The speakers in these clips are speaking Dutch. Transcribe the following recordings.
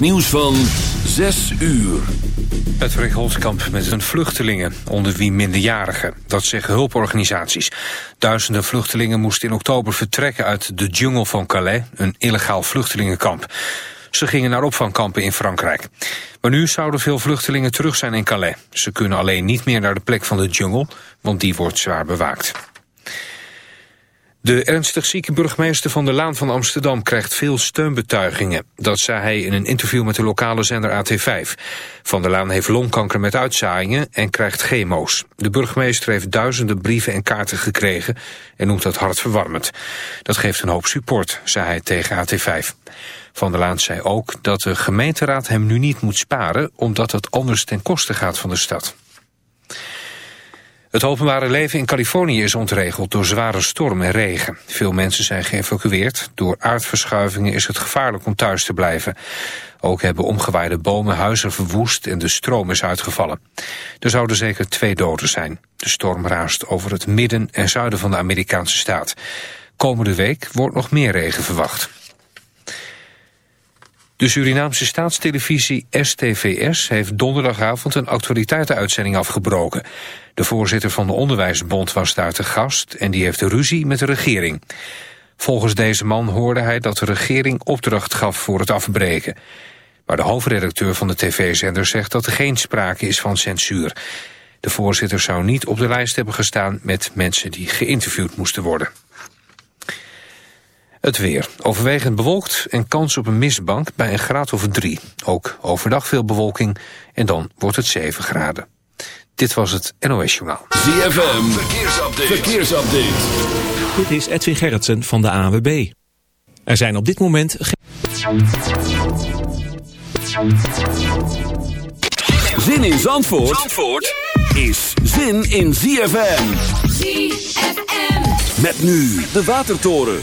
nieuws van 6 uur. Het Holtkamp met een vluchtelingen, onder wie minderjarigen. Dat zeggen hulporganisaties. Duizenden vluchtelingen moesten in oktober vertrekken uit de jungle van Calais, een illegaal vluchtelingenkamp. Ze gingen naar opvangkampen in Frankrijk. Maar nu zouden veel vluchtelingen terug zijn in Calais. Ze kunnen alleen niet meer naar de plek van de jungle, want die wordt zwaar bewaakt. De ernstig zieke burgemeester van de Laan van Amsterdam krijgt veel steunbetuigingen. Dat zei hij in een interview met de lokale zender AT5. Van der Laan heeft longkanker met uitzaaiingen en krijgt chemo's. De burgemeester heeft duizenden brieven en kaarten gekregen en noemt dat hartverwarmend. Dat geeft een hoop support, zei hij tegen AT5. Van der Laan zei ook dat de gemeenteraad hem nu niet moet sparen... omdat het anders ten koste gaat van de stad. Het openbare leven in Californië is ontregeld door zware storm en regen. Veel mensen zijn geëvacueerd. Door aardverschuivingen is het gevaarlijk om thuis te blijven. Ook hebben omgewaaide bomen huizen verwoest en de stroom is uitgevallen. Er zouden zeker twee doden zijn. De storm raast over het midden en zuiden van de Amerikaanse staat. Komende week wordt nog meer regen verwacht. De Surinaamse staatstelevisie STVS heeft donderdagavond een actualiteitenuitzending afgebroken. De voorzitter van de Onderwijsbond was daar te gast en die heeft ruzie met de regering. Volgens deze man hoorde hij dat de regering opdracht gaf voor het afbreken. Maar de hoofdredacteur van de tv-zender zegt dat er geen sprake is van censuur. De voorzitter zou niet op de lijst hebben gestaan met mensen die geïnterviewd moesten worden. Het weer. Overwegend bewolkt en kans op een mistbank bij een graad of drie. Ook overdag veel bewolking en dan wordt het 7 graden. Dit was het NOS Journaal. ZFM, verkeersupdate. verkeersupdate. Dit is Edwin Gerritsen van de AWB. Er zijn op dit moment geen... Zin in Zandvoort, Zandvoort is zin in ZFM. ZFM. Met nu de Watertoren.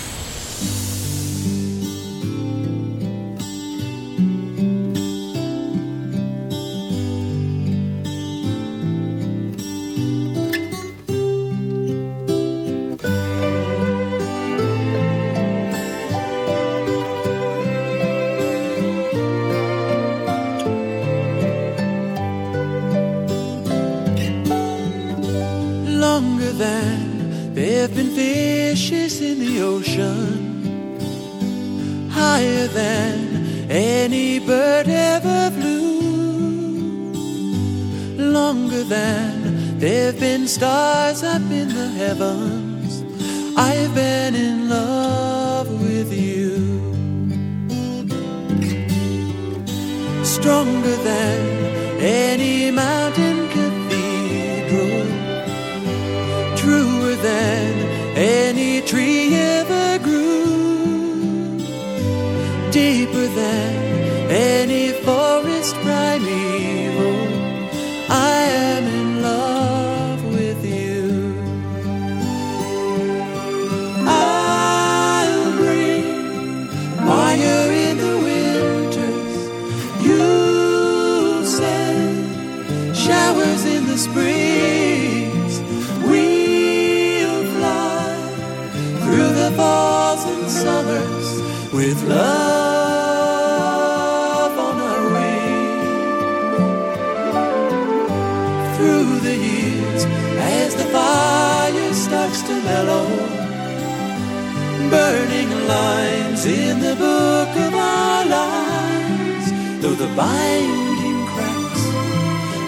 Burning lines in the book of our lives. Though the binding cracks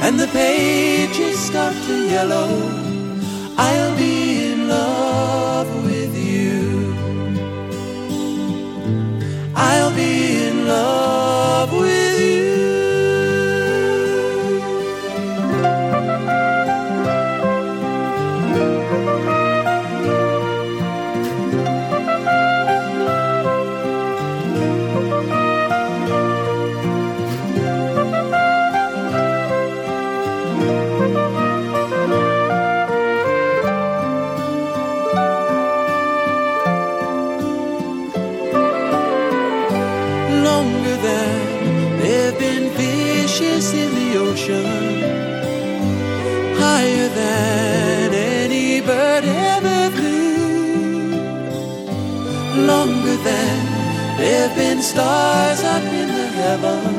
and the pages start to yellow, I'll be stars up in the heavens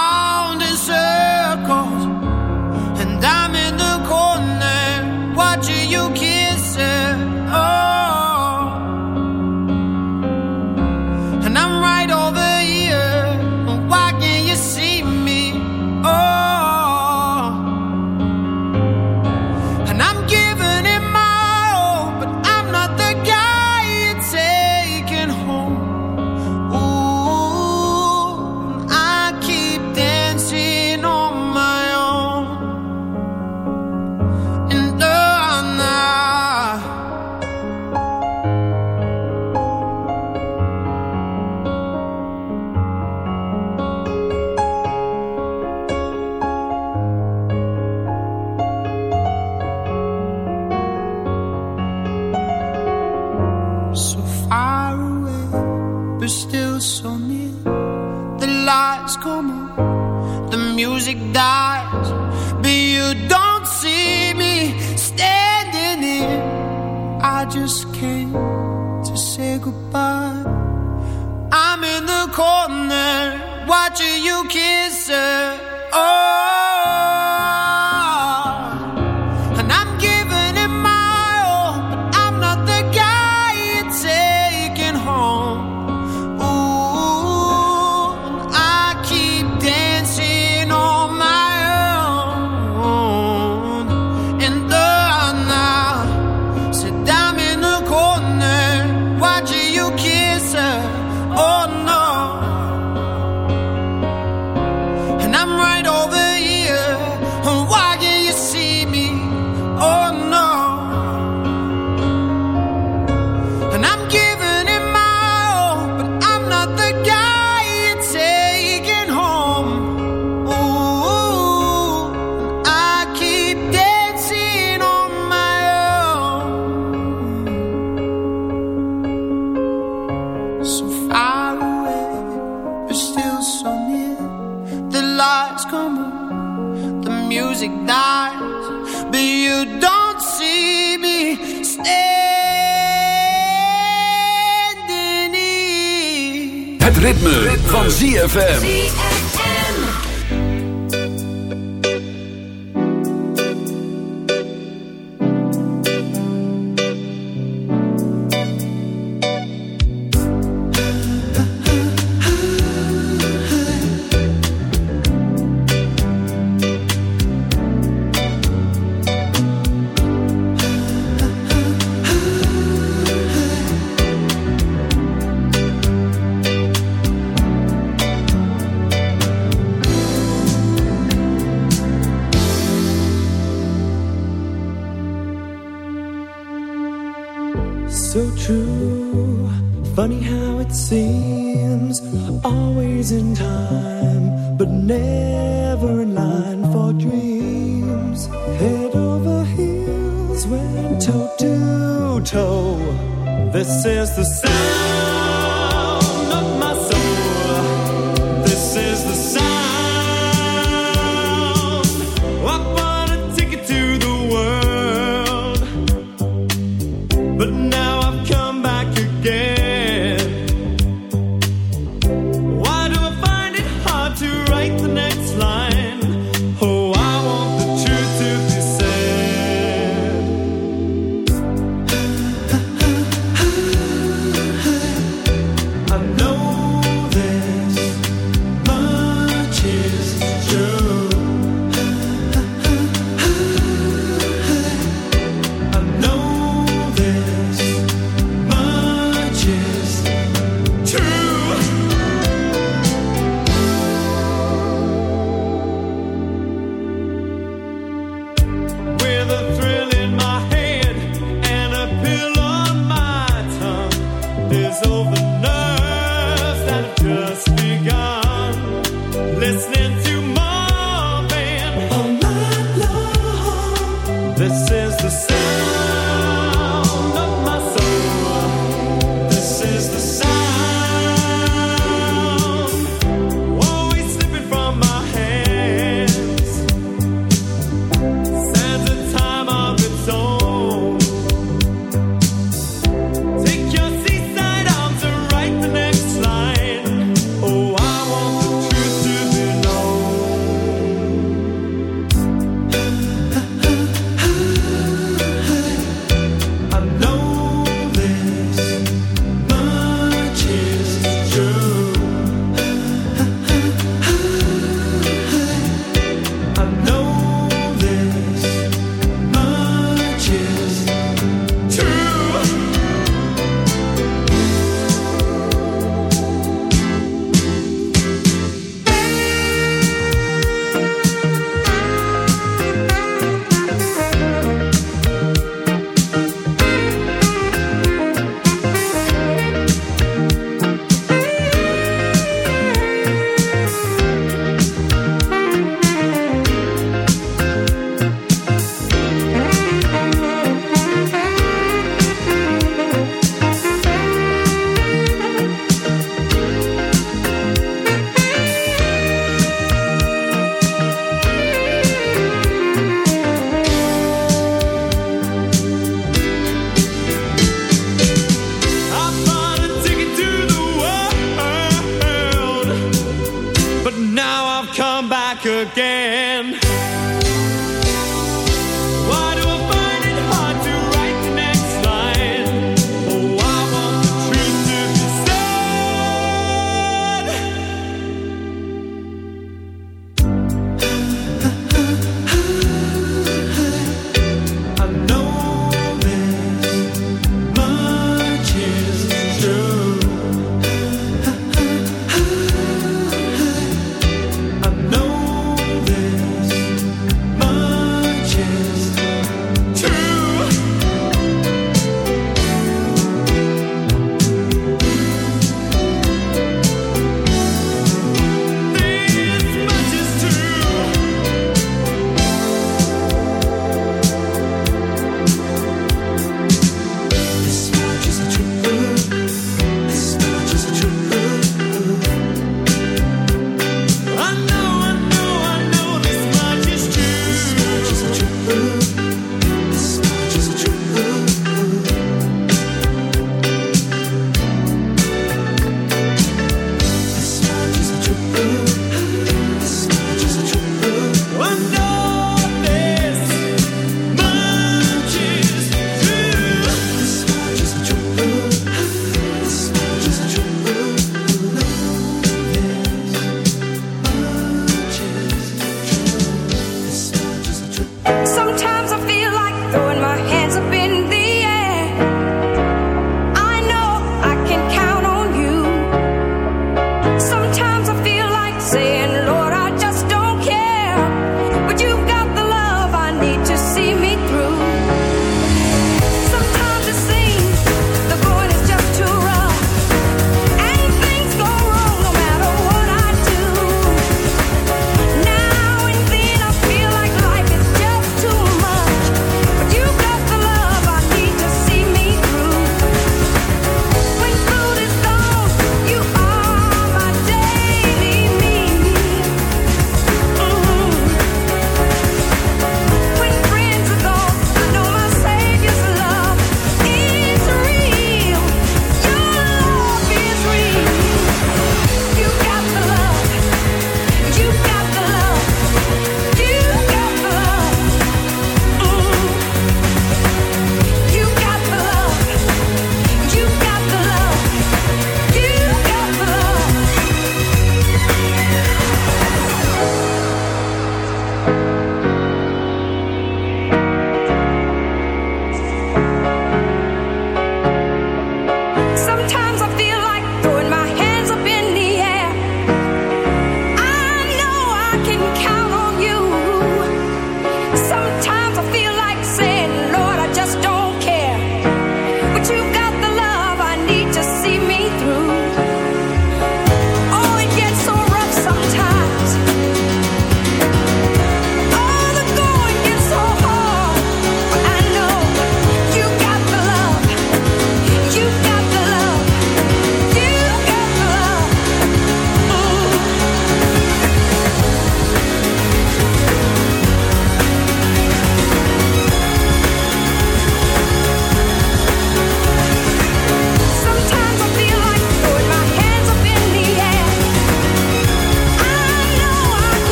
the music dies, you don't see me. Het ritme, ritme. van ZFM.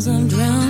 cause I'm drowning.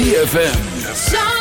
ZFM.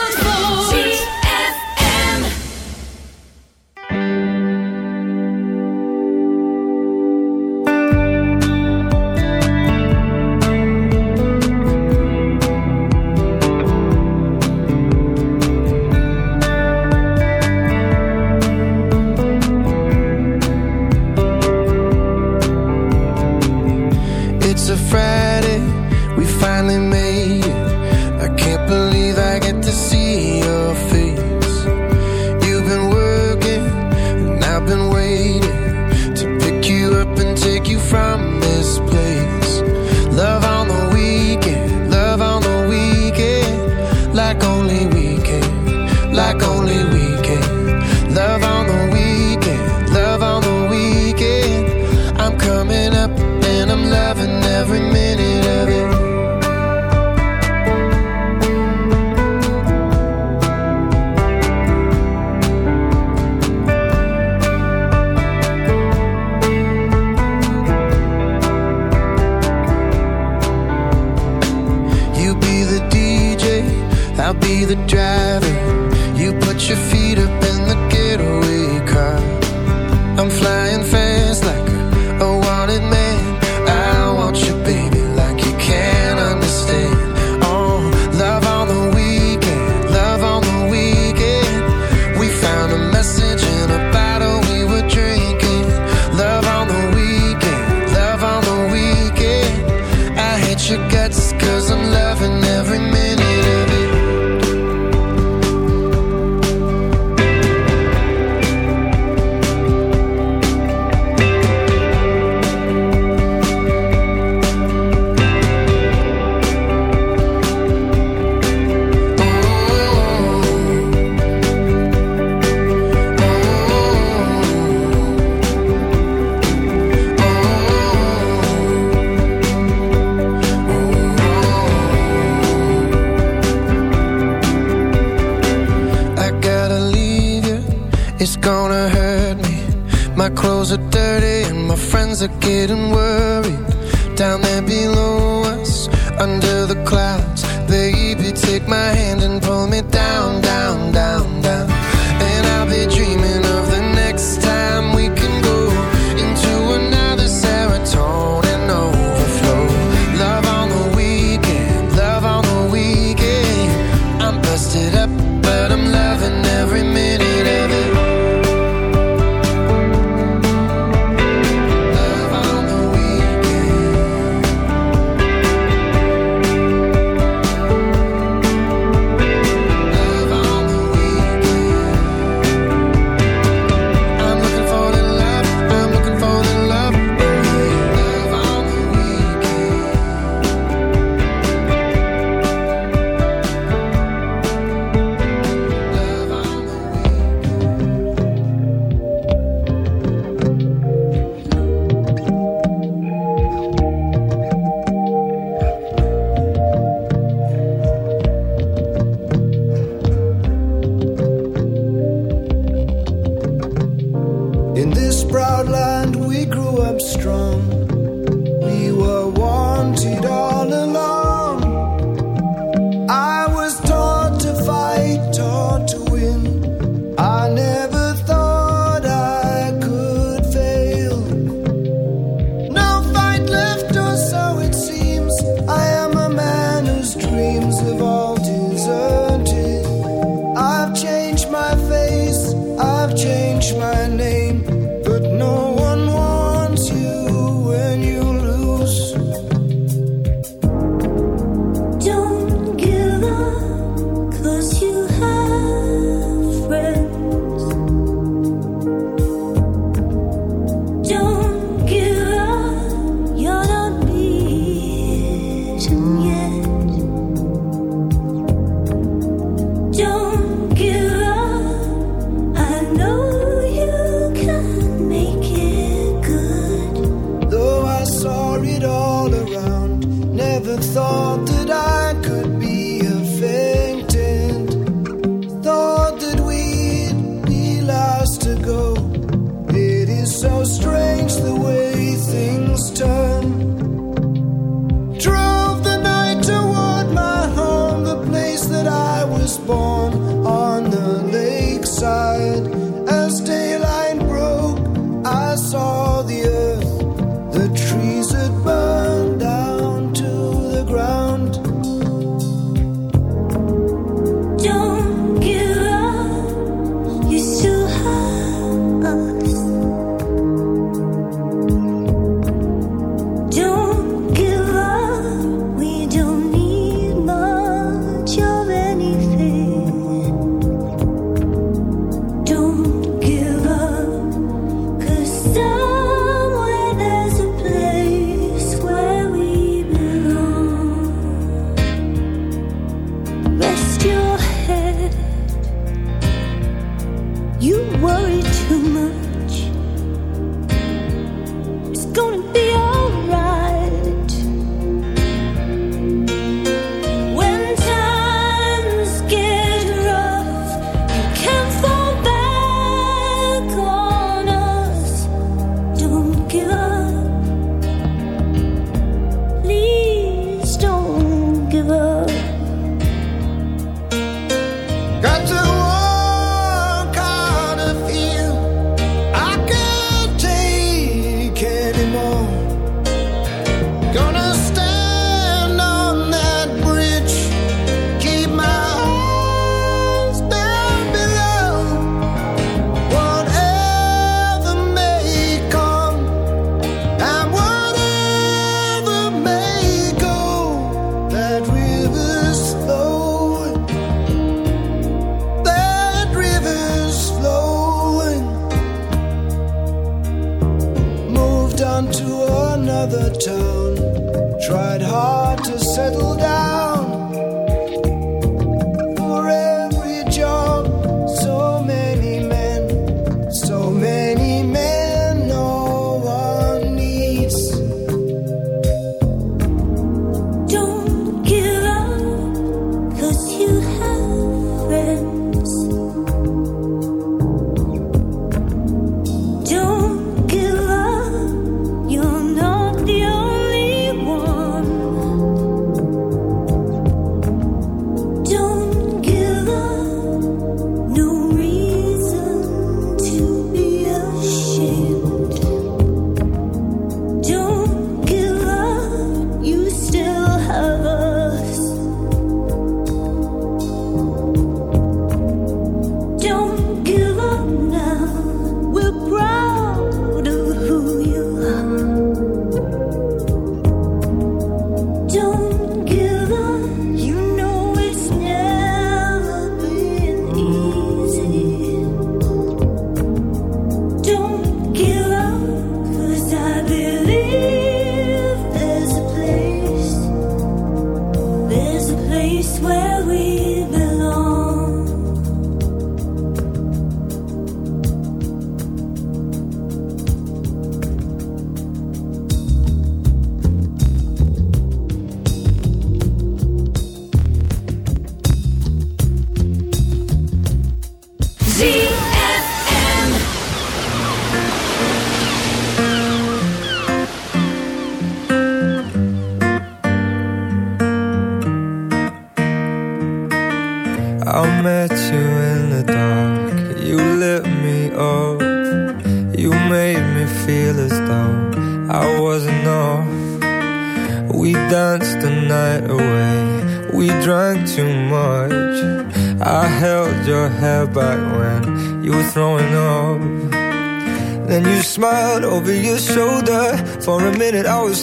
strong.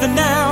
The now,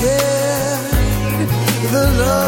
care. The love